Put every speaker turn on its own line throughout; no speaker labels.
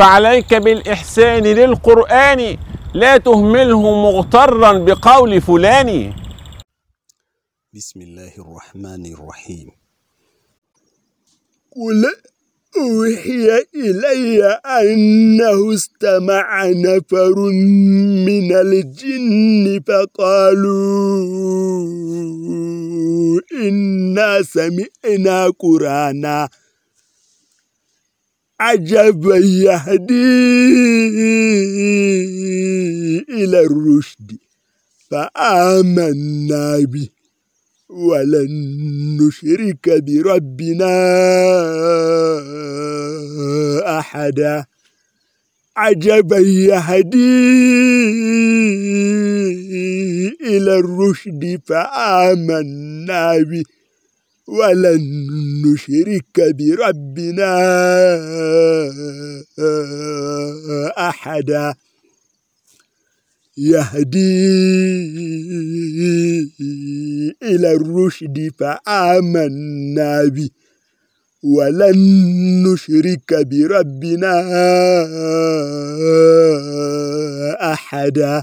فعليك بالإحسان للقرآن لا تهمله مغترا بقول فلان بسم الله الرحمن الرحيم قل أوحي إلي أنه استمع نفر من الجن فقالوا إنا سمعنا قرآنا عجبا يهدي إلى الرشد فآمنا به ولن نشرك بربنا أحدا عجبا يهدي إلى الرشد فآمنا به ولن نشرك بربنا أحدا يهدي إلى الرشد فآمنا به ولن نشرك بربنا أحدا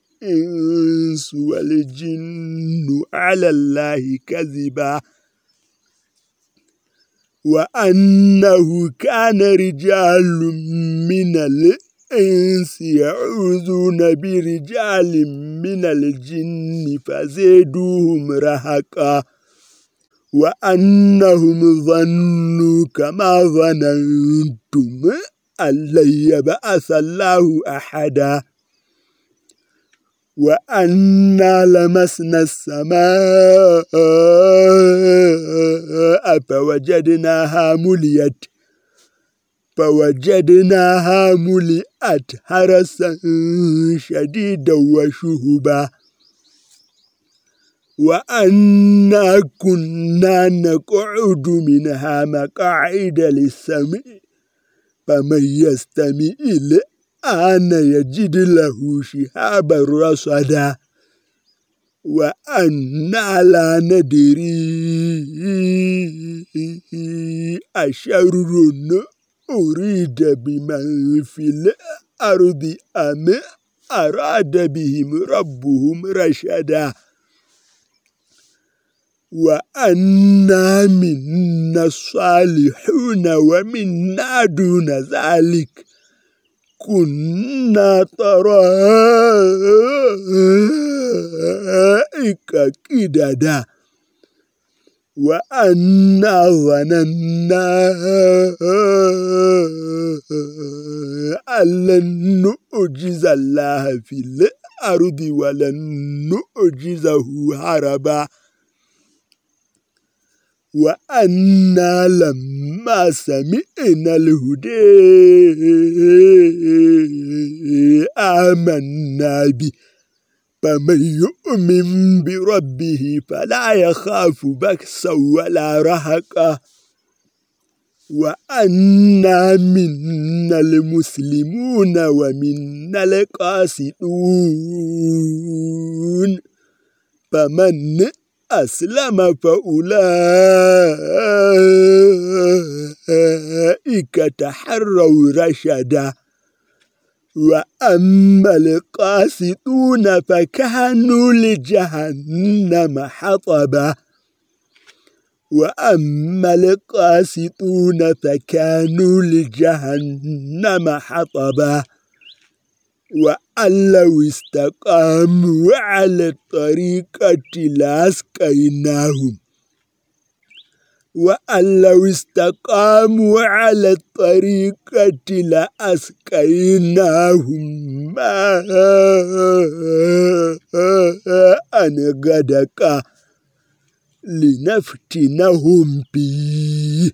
الإنس والجن على الله كذبا وأنه كان رجال من الإنس يعوذون برجال من الجن فزيدوهم رهقا وأنهم ظنوا كما ظننتم أن لن يبعث الله أحداً وأنا لمسنا السماء فوجدناها مليت فوجدناها ملئت حرسا شديدا وشهبا وأنا كنا نقعد منها مقاعد للسمع فمن يستمع أنا يجد له شهاب الرصد وأنا لا ندري أشر أريد بمن في الأرض أم أراد بهم ربهم رشدا وأنا منا الصالحون ومنا دون ذلك كنا ترى كددا وأنا ظننا أن لن نؤجز الله في الأرض ولن نؤجزه هربا وَأَنَّا لَمَّا سَمِعْنَا الْهُدَى آمَنَّا بِهِ فَمَن يُؤْمِن بِرَبِّهِ فَلَا يَخَافُ بكسا وَلَا رَهَقًا وَأَنَّا مِنَّا الْمُسْلِمُونَ وَمِنَّا الْقَاسِطُونَ فَمَن أسلم فأولئك تحروا رشدا وأما القاسطون فكانوا لجهنم حطبا وأما القاسطون فكانوا لجهنم حطبا وأن لو استقاموا على الطريقة لأسقيناهم وأن لو استقاموا على الطريقة لأسقيناهم ماء غدقا لنفتنهم فيه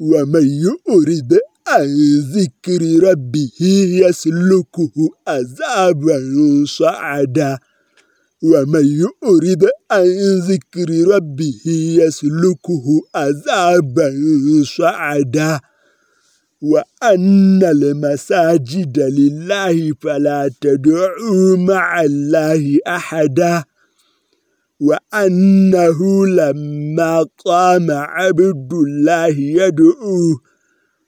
ومن يرد عن ذكر ربه يسلكه عذابا صعدا ومن يؤرد عن ذكر ربه يسلكه عذابا صعدا وأن المساجد لله فلا تدعوا مع الله أحدا وأنه لما قام عبد الله يدعوه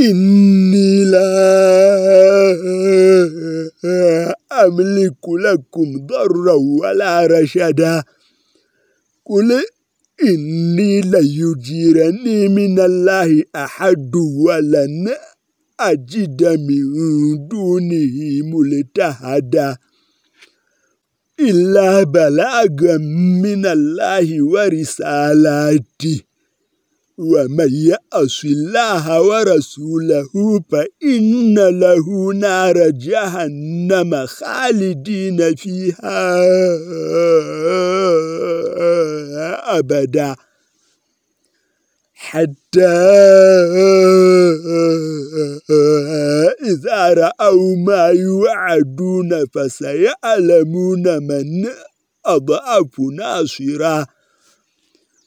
إِنِّي لَا أَمْلِكُ لَكُمْ ضَرًّا وَلَا رَشَدًا قُلْ إِنِّي لَن يُجِيرَنِي مِنَ اللَّهِ أَحَدٌ وَلَنْ أَجِدَ مِن دُونِهِ مُلْتَهَدًا إِلَّا بَلَاغًا مِنَ اللَّهِ وَرِسَالَاتِهِ ومن يأس الله ورسوله فإن له نار جهنم خالدين فيها أبدا حتى إذا رأوا ما يوعدون فسيعلمون من أضعف ناصره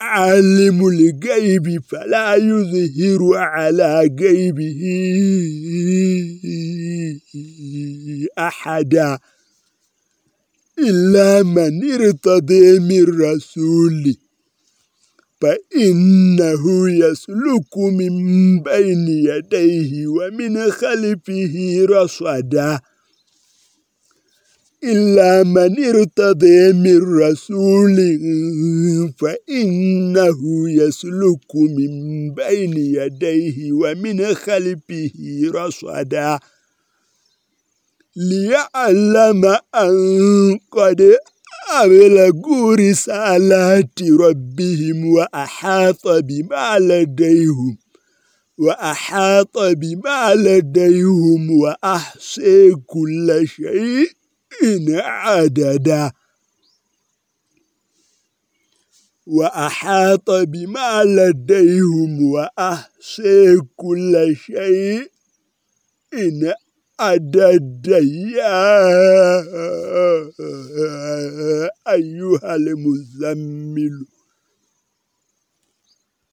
عالم الغيب فلا يظهر على غيبه أحدا إلا من ارتضي من رسوله فإنه يسلك من بين يديه ومن خلفه رصدا إلا من ارتضي من رسول فإنه يسلك من بين يديه ومن خلفه رصدا ليعلم أن قد أبلغوا رسالات ربهم وأحاط بما لديهم وأحاط بما لديهم وأحصي كل شيء عددا وأحاط بما لديهم وأحصي كل شيء إن عددا يا أيها المزمل